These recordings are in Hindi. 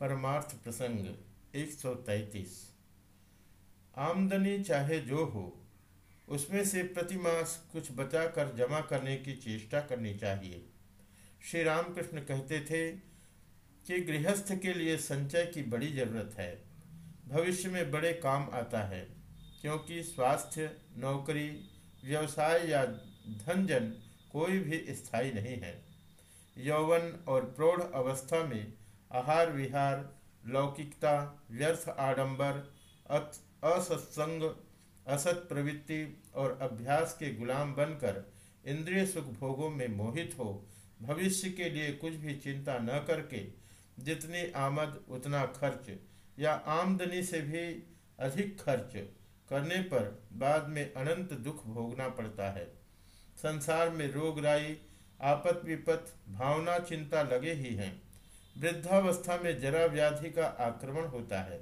परमार्थ प्रसंग 133 आमदनी चाहे जो हो, उसमें से प्रतिमास कुछ बचाकर जमा करने की चेष्टा करनी चाहिए। श्री रामकृष्ण कहते थे कि गृहस्थ के लिए संचय की बड़ी ज़रूरत है। भविष्य में बड़े काम आता है, क्योंकि स्वास्थ्य, नौकरी, व्यवसाय या धनजन कोई भी स्थायी नहीं है। यौवन और प्रौढ़ अवस्था में आहार विहार, लौकिकता, व्यर्थ आडंबर असत्संग, असत प्रवृत्ति और अभ्यास के गुलाम बनकर इंद्रिय सुख भोगों में मोहित हो, भविष्य के लिए कुछ भी चिंता न करके, जितनी आमद उतना खर्च, या आमदनी से भी अधिक खर्च करने पर बाद में अनंत दुख भोगना पड़ता है। संसार में रोग, राई आपत विपत भावना, चिंता लगे ही हैं। वृद्धावस्था में जरा व्याधि का आक्रमण होता है।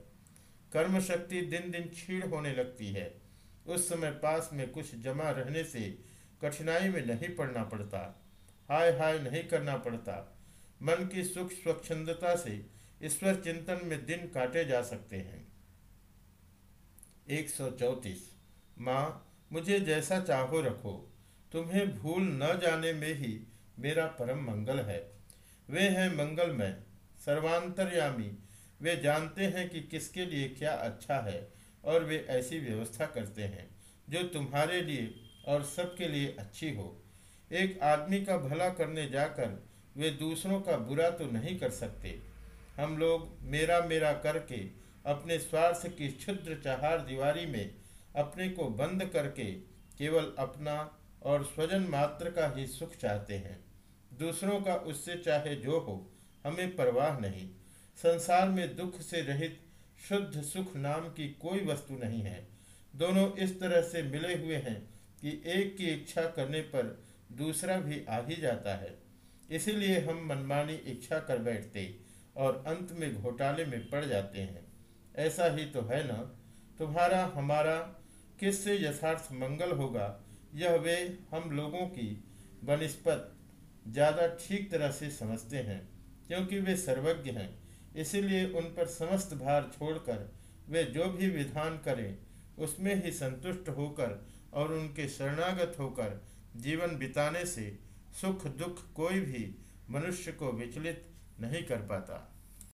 कर्म शक्ति दिन दिन क्षीण होने लगती है। उस समय पास में कुछ जमा रहने से कठिनाई में नहीं पड़ना पड़ता हाय हाय नहीं करना पड़ता। मन की सुख स्वच्छंदता से ईश्वर चिंतन में दिन काटे जा सकते हैं। एक सौ चौतीस। माँ, मुझे जैसा चाहो रखो। तुम्हें भूल न जाने में ही मेरा परम मंगल है। वे हैं मंगलमय, सर्वांतर्यामी। वे जानते हैं कि किसके लिए क्या अच्छा है और वे ऐसी व्यवस्था करते हैं जो तुम्हारे लिए और सबके लिए अच्छी हो। एक आदमी का भला करने जाकर वे दूसरों का बुरा तो नहीं कर सकते। हम लोग मेरा मेरा करके अपने स्वार्थ की क्षुद्र चहार दीवारी में अपने को बंद करके केवल अपना और स्वजन मात्र का ही सुख चाहते हैं। दूसरों का उससे चाहे जो हो, हमें परवाह नहीं। संसार में दुख से रहित शुद्ध सुख नाम की कोई वस्तु नहीं है। दोनों इस तरह से मिले हुए हैं कि एक की इच्छा करने पर दूसरा भी आ ही जाता है। इसीलिए हम मनमानी इच्छा कर बैठते और अंत में घोटाले में पड़ जाते हैं। ऐसा ही तो है ना? तुम्हारा, हमारा किससे यथार्थ मंगल होगा? यह वे हम लोगों की बनस्पत ज़्यादा ठीक तरह से समझते हैं, क्योंकि वे सर्वज्ञ हैं, इसीलिए उन पर समस्त भार छोड़कर वे जो भी विधान करें, उसमें ही संतुष्ट होकर और उनके शरणागत होकर जीवन बिताने से सुख दुख कोई भी मनुष्य को विचलित नहीं कर पाता।